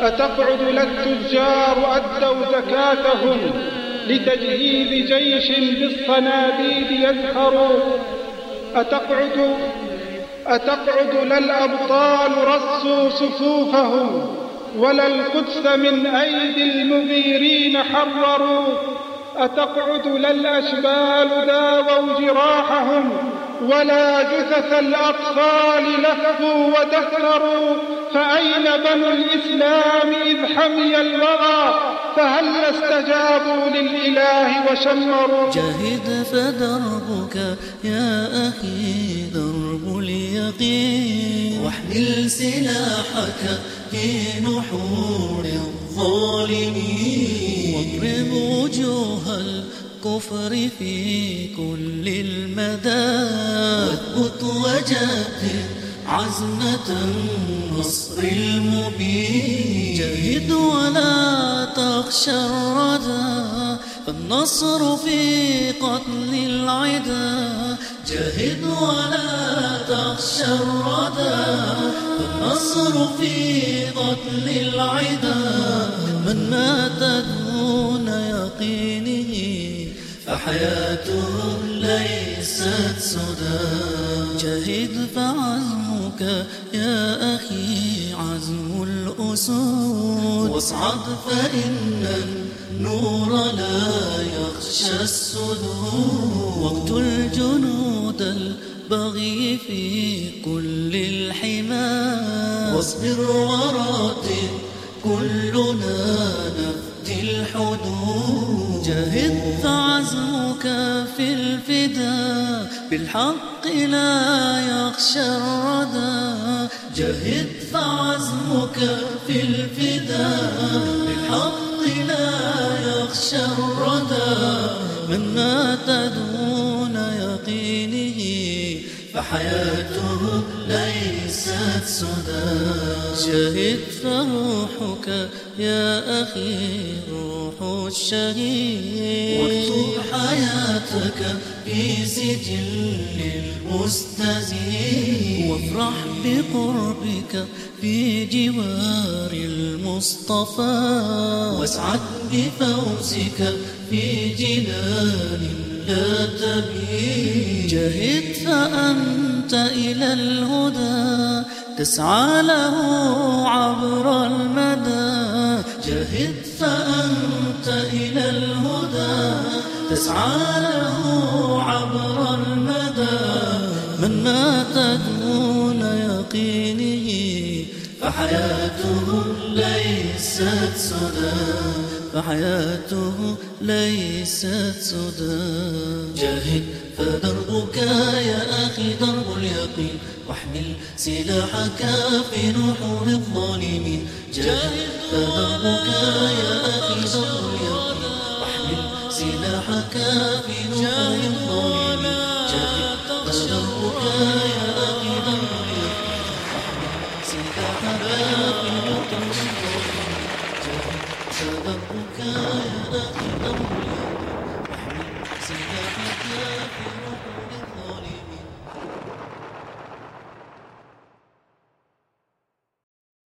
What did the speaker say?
أتقعد للتجار أدوا زكاتهم لتجهيز جيش بالصناديد يزهر. أتقعد أتقعد للأبطال رصوا صفوفهم ولا القدس من أيدي المغيرين حرروا. أتقعد للأشبال داووا جراحهم ولا جثث الأطفال لفوا ودثروا فأين بنو الإسلام إذ حمي الوغى فهل استجابوا للإله وشمروا جاهد فدربك يا أخي درب اليقين واحمل سلاحك في نحور الظالمين واضرب وجوه الكفر في كل المدى. واثبت وجاهد عزمة النصر المبين. جاهد ولا تخشى الردى فالنصر في قتل العدا. جاهد ولا تخشى الردى فالنصر في قتل العدا. من مات دون يقينه فحياته ليست سدى جاهد فعزمك يا أخي عزم الأسود. واصعد فإن النور لا يخشى السدود. واقتل جنود البغي في كل الحمى واصبر وراتب كلنا نفدي الحدود. جاهد فعزمك في الفداء بالحق لا يخشى الردى. جاهد فعزمك في الفداء بالحق لا يخشى الردى. من يقينه فحياته ليست سدى شهد فروحك يا أخي روح الشهيد. واكتب حياتك في سجل المستزيد. وافرح بقربك في جوار المصطفى. واسعد بفوزك في جنان جاهد فأنت إلى الهدى تسعى له عبر المدى. جاهد فأنت إلى الهدى تسعى له عبر المدى. من مات دون يقينه فحياته ليست سدى. فحياته ليست سدى جاهد فدربك يا أخي درب اليقين. واحمل سلاحك في نحور الظالمين. جاهد فدربك يا أخي درب اليقين. واحمل سلاحك في نحور الظالمين. جاهد فدربك يا أخي درب اليقين. واحمل سلاحك في نحور الظالمين. سلامك يا أخي أولى أحمد سلامك يا